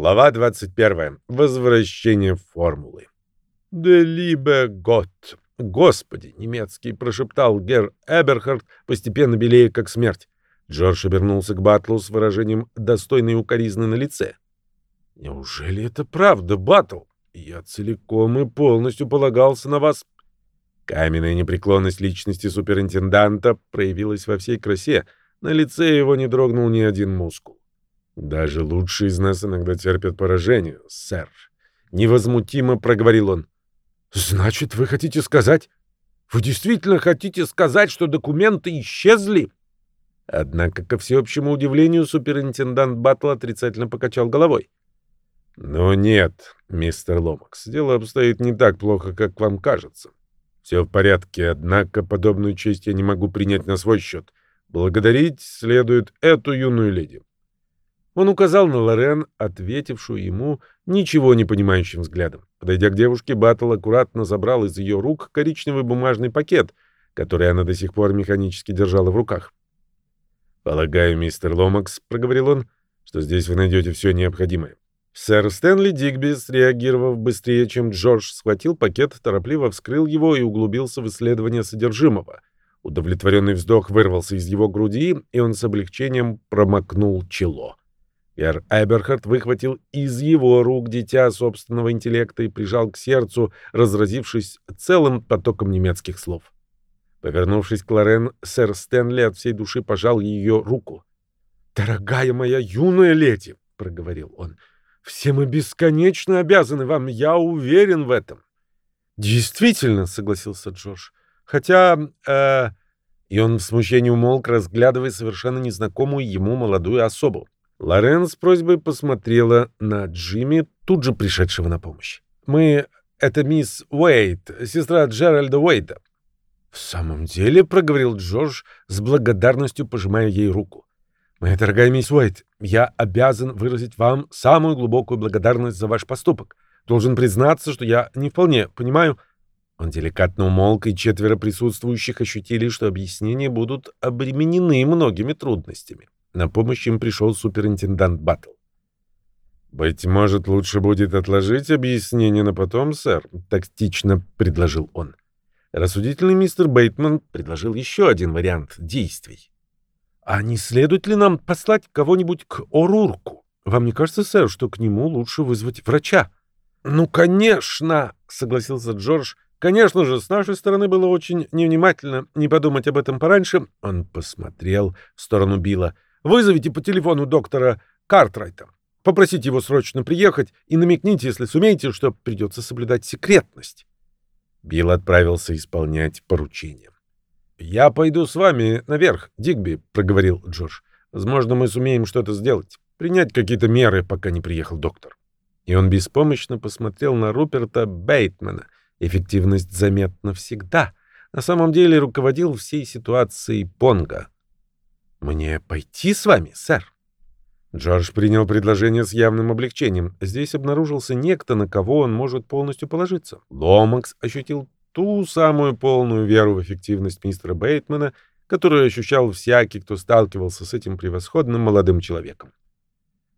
Глава 21. Возвращение формулы. «De liebe Gott!» «Господи!» — немецкий прошептал Гер Эберхард, постепенно белее, как смерть. Джордж обернулся к Батлу с выражением достойной укоризны на лице. «Неужели это правда, Батл? Я целиком и полностью полагался на вас». Каменная непреклонность личности суперинтенданта проявилась во всей красе. На лице его не дрогнул ни один мускул. Даже лучшие из нас иногда терпят поражение, сэр. Невозмутимо проговорил он. Значит, вы хотите сказать... Вы действительно хотите сказать, что документы исчезли? Однако, ко всеобщему удивлению, суперинтендант Баттл отрицательно покачал головой. «Но нет, мистер Ломакс, дело обстоит не так плохо, как вам кажется. Все в порядке, однако подобную честь я не могу принять на свой счет. Благодарить следует эту юную леди. Он указал на Лорен, ответившую ему ничего не понимающим взглядом. Подойдя к девушке, Баттл аккуратно забрал из ее рук коричневый бумажный пакет, который она до сих пор механически держала в руках. «Полагаю, мистер Ломакс», — проговорил он, — «что здесь вы найдете все необходимое». Сэр Стэнли Дигби, среагировав быстрее, чем Джордж, схватил пакет, торопливо вскрыл его и углубился в исследование содержимого. Удовлетворенный вздох вырвался из его груди, и он с облегчением промокнул чело. Пер Эберхард выхватил из его рук дитя собственного интеллекта и прижал к сердцу, разразившись целым потоком немецких слов. Повернувшись к Лорен, сэр Стэнли от всей души пожал ее руку. «Дорогая моя юная леди!» — проговорил он. «Все мы бесконечно обязаны вам, я уверен в этом». «Действительно», — согласился Джордж. «Хотя...» э... И он в смущении умолк, разглядывая совершенно незнакомую ему молодую особу. Лорен с просьбой посмотрела на Джимми, тут же пришедшего на помощь. «Мы... Это мисс Уэйт, сестра Джеральда Уэйта». «В самом деле», — проговорил Джордж, с благодарностью пожимая ей руку. «Моя дорогая мисс Уэйт, я обязан выразить вам самую глубокую благодарность за ваш поступок. Должен признаться, что я не вполне понимаю...» Он деликатно умолк, и четверо присутствующих ощутили, что объяснения будут обременены многими трудностями. На помощь им пришел суперинтендант Баттл. «Быть может, лучше будет отложить объяснение на потом, сэр», — тактично предложил он. Рассудительный мистер Бейтман предложил еще один вариант действий. «А не следует ли нам послать кого-нибудь к Орурку? Вам не кажется, сэр, что к нему лучше вызвать врача?» «Ну, конечно!» — согласился Джордж. «Конечно же, с нашей стороны было очень невнимательно не подумать об этом пораньше». Он посмотрел в сторону Билла. Вызовите по телефону доктора Картрайта. Попросите его срочно приехать и намекните, если сумеете, что придется соблюдать секретность. Билл отправился исполнять поручение. «Я пойду с вами наверх, Дигби», — проговорил Джордж. «Возможно, мы сумеем что-то сделать, принять какие-то меры, пока не приехал доктор». И он беспомощно посмотрел на Руперта Бейтмана. Эффективность заметна всегда. На самом деле руководил всей ситуацией Понга. «Мне пойти с вами, сэр?» Джордж принял предложение с явным облегчением. Здесь обнаружился некто, на кого он может полностью положиться. Ломакс ощутил ту самую полную веру в эффективность мистера Бейтмана, которую ощущал всякий, кто сталкивался с этим превосходным молодым человеком.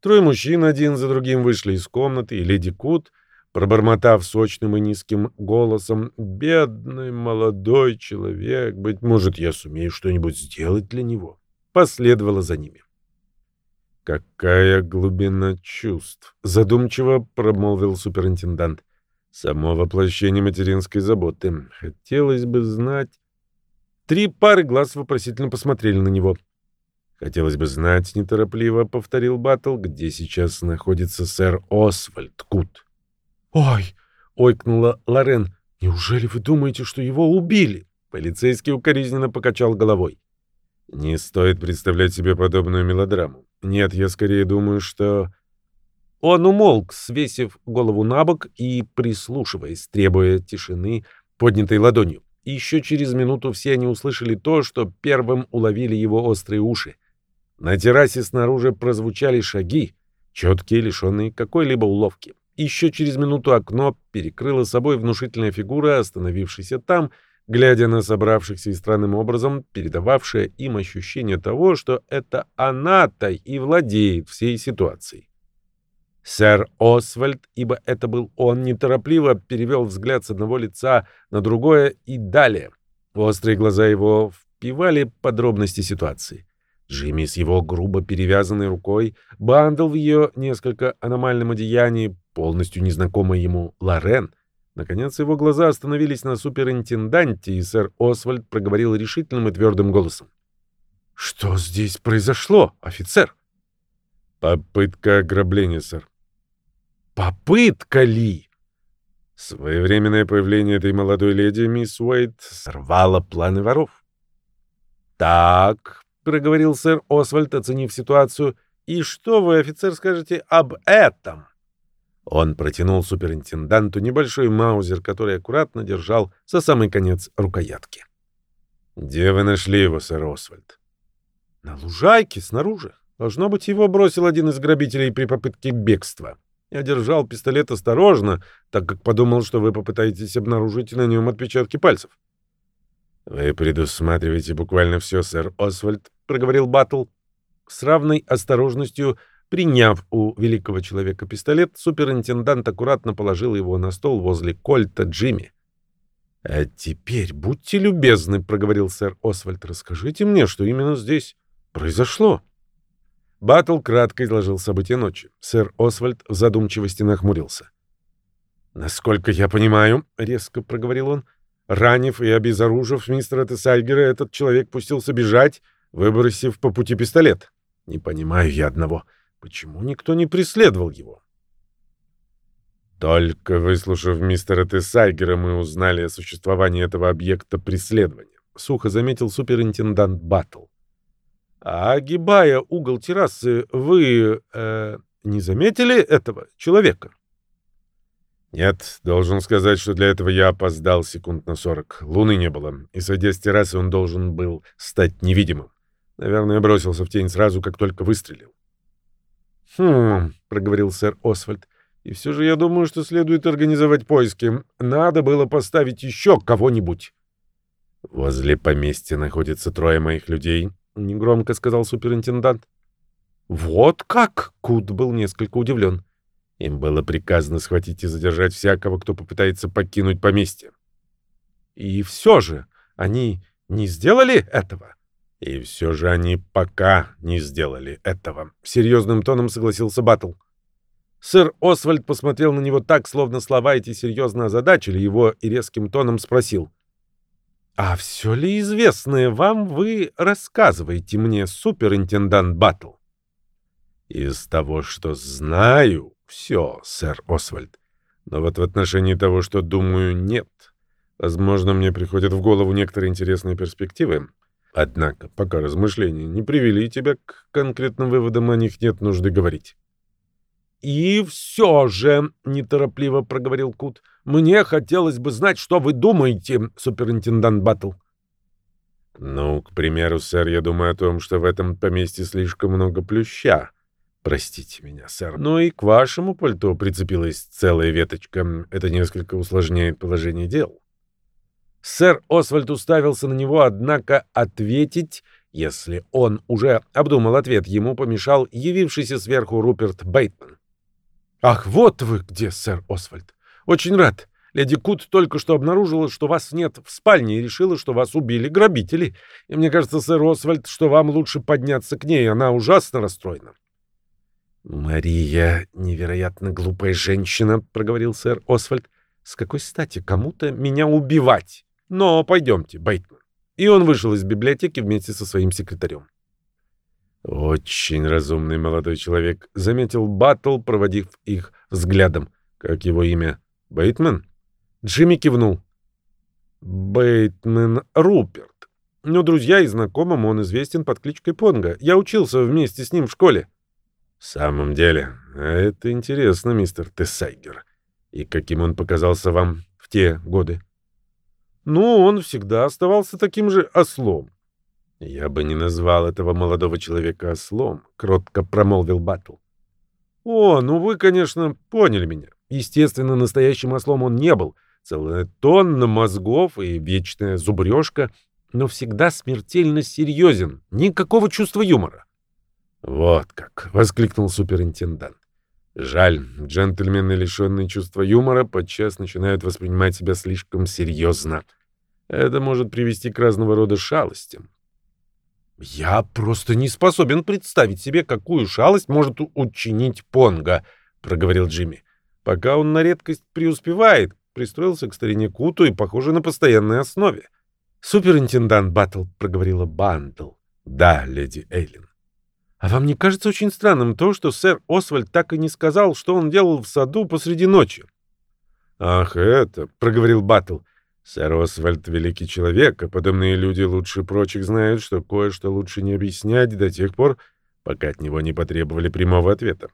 Трое мужчин один за другим вышли из комнаты, и леди Кут, пробормотав сочным и низким голосом, «Бедный молодой человек, быть может, я сумею что-нибудь сделать для него» последовала за ними. «Какая глубина чувств!» — задумчиво промолвил суперинтендант. «Само воплощение материнской заботы. Хотелось бы знать...» Три пары глаз вопросительно посмотрели на него. «Хотелось бы знать», — неторопливо повторил Баттл, «где сейчас находится сэр Освальд Кут». «Ой!» — ойкнула Лорен. «Неужели вы думаете, что его убили?» Полицейский укоризненно покачал головой. Не стоит представлять себе подобную мелодраму. Нет, я скорее думаю, что... Он умолк, свесив голову на бок и прислушиваясь, требуя тишины, поднятой ладонью. Еще через минуту все они услышали то, что первым уловили его острые уши. На террасе снаружи прозвучали шаги, четкие, лишенные какой-либо уловки. Еще через минуту окно перекрыло собой внушительная фигура, остановившаяся там, глядя на собравшихся и странным образом передававшая им ощущение того, что это она-то и владеет всей ситуацией. Сэр Освальд, ибо это был он, неторопливо перевел взгляд с одного лица на другое и далее. Острые глаза его впивали подробности ситуации. Джимми с его грубо перевязанной рукой, Бандл в ее несколько аномальном одеянии, полностью незнакомый ему Лорен. Наконец его глаза остановились на суперинтенданте, и сэр Освальд проговорил решительным и твердым голосом. «Что здесь произошло, офицер?» «Попытка ограбления, сэр». «Попытка ли?» Своевременное появление этой молодой леди, мисс Уэйт, сорвало планы воров. «Так», — проговорил сэр Освальд, оценив ситуацию, — «и что вы, офицер, скажете об этом?» Он протянул суперинтенданту небольшой маузер, который аккуратно держал за самый конец рукоятки. «Где вы нашли его, сэр Освальд?» «На лужайке, снаружи. Должно быть, его бросил один из грабителей при попытке бегства. Я держал пистолет осторожно, так как подумал, что вы попытаетесь обнаружить на нем отпечатки пальцев». «Вы предусматриваете буквально все, сэр Освальд», — проговорил Баттл. С равной осторожностью, приняв у великого человека пистолет, суперинтендант аккуратно положил его на стол возле кольта Джимми. «А теперь будьте любезны», — проговорил сэр Освальд, — «расскажите мне, что именно здесь произошло?» Баттл кратко изложил события ночи. Сэр Освальд в задумчивости нахмурился. «Насколько я понимаю», — резко проговорил он, Ранив и обезоружив мистера Тесайгера, этот человек пустился бежать, выбросив по пути пистолет. Не понимаю я одного. Почему никто не преследовал его? Только выслушав мистера Тесайгера, мы узнали о существовании этого объекта преследования. Сухо заметил суперинтендант Баттл. А огибая угол террасы, вы э, не заметили этого человека? Нет, должен сказать, что для этого я опоздал секунд на сорок. Луны не было, и, сойдя с террасы, он должен был стать невидимым. Наверное, бросился в тень сразу, как только выстрелил. «Хм», — проговорил сэр Освальд, — «и все же я думаю, что следует организовать поиски. Надо было поставить еще кого-нибудь». «Возле поместья находится трое моих людей», — негромко сказал суперинтендант. «Вот как?» — Кут был несколько удивлен. Им было приказано схватить и задержать всякого, кто попытается покинуть поместье. И все же они не сделали этого. И все же они пока не сделали этого. Серьезным тоном согласился Баттл. Сэр Освальд посмотрел на него так, словно слова эти серьезно озадачили его, и резким тоном спросил. «А все ли известное вам вы рассказываете мне, суперинтендант Баттл?» «Из того, что знаю, все, сэр Освальд. Но вот в отношении того, что думаю, нет. Возможно, мне приходят в голову некоторые интересные перспективы. Однако, пока размышления не привели тебя к конкретным выводам, о них нет нужды говорить. «И все же», — неторопливо проговорил Кут, — «мне хотелось бы знать, что вы думаете, суперинтендант Баттл». «Ну, к примеру, сэр, я думаю о том, что в этом поместье слишком много плюща. Простите меня, сэр, но и к вашему пальто прицепилась целая веточка. Это несколько усложняет положение дел. Сэр Освальд уставился на него, однако ответить, если он уже обдумал ответ, ему помешал явившийся сверху Руперт Бейтман. «Ах, вот вы где, сэр Освальд! Очень рад. Леди Кут только что обнаружила, что вас нет в спальне и решила, что вас убили грабители. И мне кажется, сэр Освальд, что вам лучше подняться к ней, она ужасно расстроена». «Мария — невероятно глупая женщина», — проговорил сэр Освальд. «С какой стати кому-то меня убивать? Но пойдемте, Бейтман». И он вышел из библиотеки вместе со своим секретарем. «Очень разумный молодой человек», — заметил Баттл, проводив их взглядом. «Как его имя? Бейтман?» Джимми кивнул. «Бейтман Руперт. Но друзья и знакомым он известен под кличкой Понга. Я учился вместе с ним в школе». В самом деле, это интересно, мистер Тессайгер. И каким он показался вам в те годы? Ну, он всегда оставался таким же ослом. Я бы не назвал этого молодого человека ослом, кротко промолвил Баттл. О, ну вы, конечно, поняли меня. Естественно, настоящим ослом он не был. Целая тонна мозгов и вечная зубрежка, но всегда смертельно серьезен. Никакого чувства юмора. «Вот как!» — воскликнул суперинтендант. Жаль, джентльмены, лишенные чувства юмора, подчас начинают воспринимать себя слишком серьезно. Это может привести к разного рода шалостям. «Я просто не способен представить себе, какую шалость может учинить Понга», — проговорил Джимми. «Пока он на редкость преуспевает, пристроился к старине Куту и, похоже, на постоянной основе». «Суперинтендант Баттл», — проговорила Бандл. «Да, леди Эйлин». «А вам не кажется очень странным то, что сэр Освальд так и не сказал, что он делал в саду посреди ночи?» «Ах, это», — проговорил Баттл, — Сэр Освальд — великий человек, а подобные люди лучше прочих знают, что кое-что лучше не объяснять до тех пор, пока от него не потребовали прямого ответа.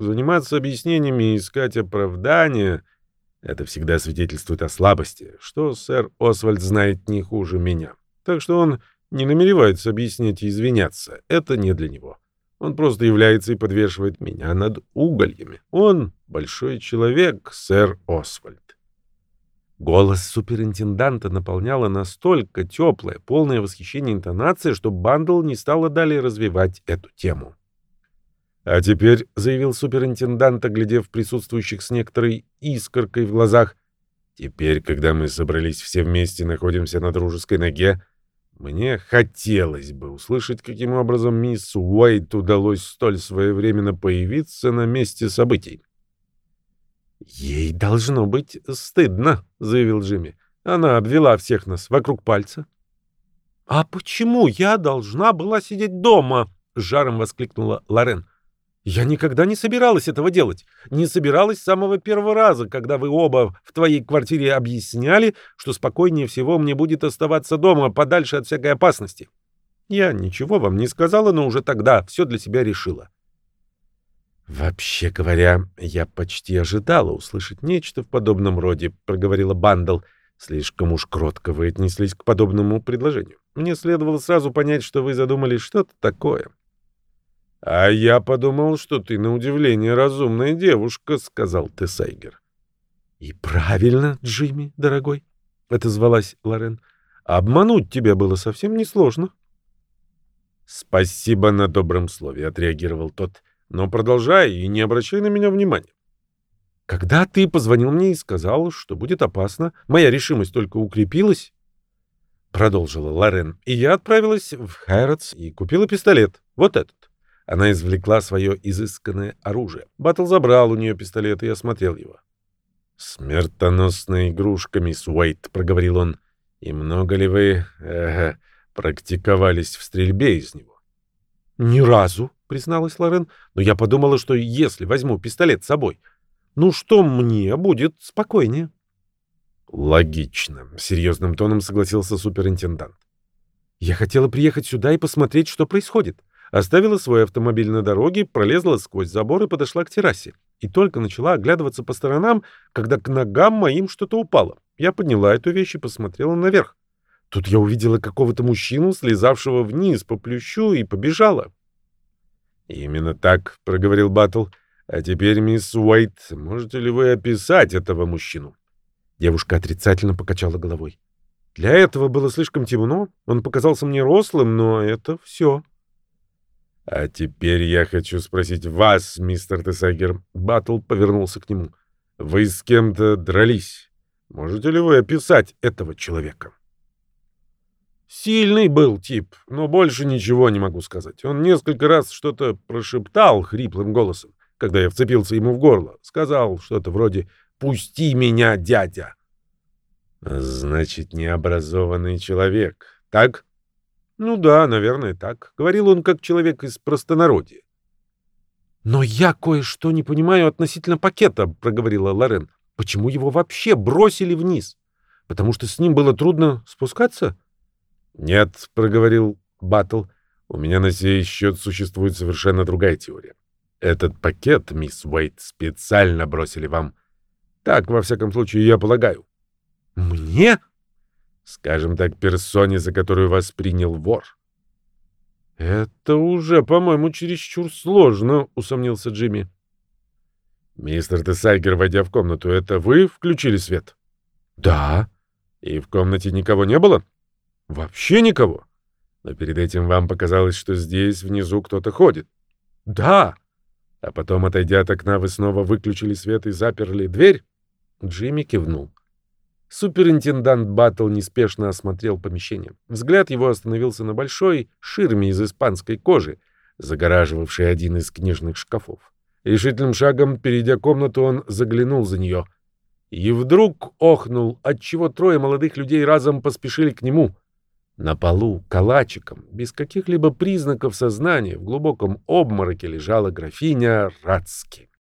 Заниматься объяснениями и искать оправдания — это всегда свидетельствует о слабости, что сэр Освальд знает не хуже меня. Так что он не намеревается объяснять и извиняться. Это не для него. Он просто является и подвешивает меня над угольями. Он большой человек, сэр Освальд. Голос суперинтенданта наполняла настолько теплая, полное восхищение интонация, что Бандл не стала далее развивать эту тему. «А теперь», — заявил суперинтендант, оглядев присутствующих с некоторой искоркой в глазах, «теперь, когда мы собрались все вместе находимся на дружеской ноге, мне хотелось бы услышать, каким образом мисс Уайт удалось столь своевременно появиться на месте событий». «Ей должно быть стыдно», — заявил Джимми. «Она обвела всех нас вокруг пальца». «А почему я должна была сидеть дома?» — жаром воскликнула Лорен. «Я никогда не собиралась этого делать. Не собиралась с самого первого раза, когда вы оба в твоей квартире объясняли, что спокойнее всего мне будет оставаться дома, подальше от всякой опасности. Я ничего вам не сказала, но уже тогда все для себя решила. «Вообще говоря, я почти ожидала услышать нечто в подобном роде», — проговорила Бандл. «Слишком уж кротко вы отнеслись к подобному предложению. Мне следовало сразу понять, что вы задумали что-то такое». «А я подумал, что ты, на удивление, разумная девушка», — сказал Тесайгер. «И правильно, Джимми, дорогой», — отозвалась Лорен. «Обмануть тебя было совсем несложно». «Спасибо на добром слове», — отреагировал тот. Но продолжай и не обращай на меня внимания. Когда ты позвонил мне и сказал, что будет опасно, моя решимость только укрепилась, продолжила Лорен, и я отправилась в Хэротс и купила пистолет. Вот этот. Она извлекла свое изысканное оружие. Баттл забрал у нее пистолет и осмотрел его. «Смертоносная игрушка, мисс Уайт», — проговорил он. «И много ли вы э, практиковались в стрельбе из него?» «Ни разу», — призналась Лорен, — «но я подумала, что если возьму пистолет с собой, ну что мне будет спокойнее». «Логично», — серьезным тоном согласился суперинтендант. «Я хотела приехать сюда и посмотреть, что происходит. Оставила свой автомобиль на дороге, пролезла сквозь забор и подошла к террасе. И только начала оглядываться по сторонам, когда к ногам моим что-то упало. Я подняла эту вещь и посмотрела наверх. Тут я увидела какого-то мужчину, слезавшего вниз по плющу, и побежала. «Именно так», — проговорил Баттл. «А теперь, мисс Уайт, можете ли вы описать этого мужчину?» Девушка отрицательно покачала головой. «Для этого было слишком темно. Он показался мне рослым, но это все». «А теперь я хочу спросить вас, мистер Тесагер». Баттл повернулся к нему. «Вы с кем-то дрались. Можете ли вы описать этого человека?» Сильный был тип, но больше ничего не могу сказать. Он несколько раз что-то прошептал хриплым голосом, когда я вцепился ему в горло. Сказал что-то вроде «Пусти меня, дядя!» Значит, необразованный человек, так? Ну да, наверное, так. Говорил он как человек из простонародья. «Но я кое-что не понимаю относительно пакета», — проговорила Лорен. «Почему его вообще бросили вниз? Потому что с ним было трудно спускаться?» «Нет», — проговорил Баттл, — «у меня на сей счет существует совершенно другая теория. Этот пакет, мисс Уэйт, специально бросили вам. Так, во всяком случае, я полагаю». «Мне?» «Скажем так, персоне, за которую вас принял вор». «Это уже, по-моему, чересчур сложно», — усомнился Джимми. «Мистер Тесайгер, войдя в комнату, это вы включили свет?» «Да». «И в комнате никого не было?» Вообще никого. Но перед этим вам показалось, что здесь внизу кто-то ходит. Да. А потом, отойдя от окна, вы снова выключили свет и заперли дверь? Джимми кивнул. Суперинтендант Баттл неспешно осмотрел помещение. Взгляд его остановился на большой ширме из испанской кожи, загораживавшей один из книжных шкафов. Решительным шагом, перейдя комнату, он заглянул за нее. И вдруг охнул, отчего трое молодых людей разом поспешили к нему. На полу, калачиком, без каких-либо признаков сознания, в глубоком обмороке лежала графиня Рацки.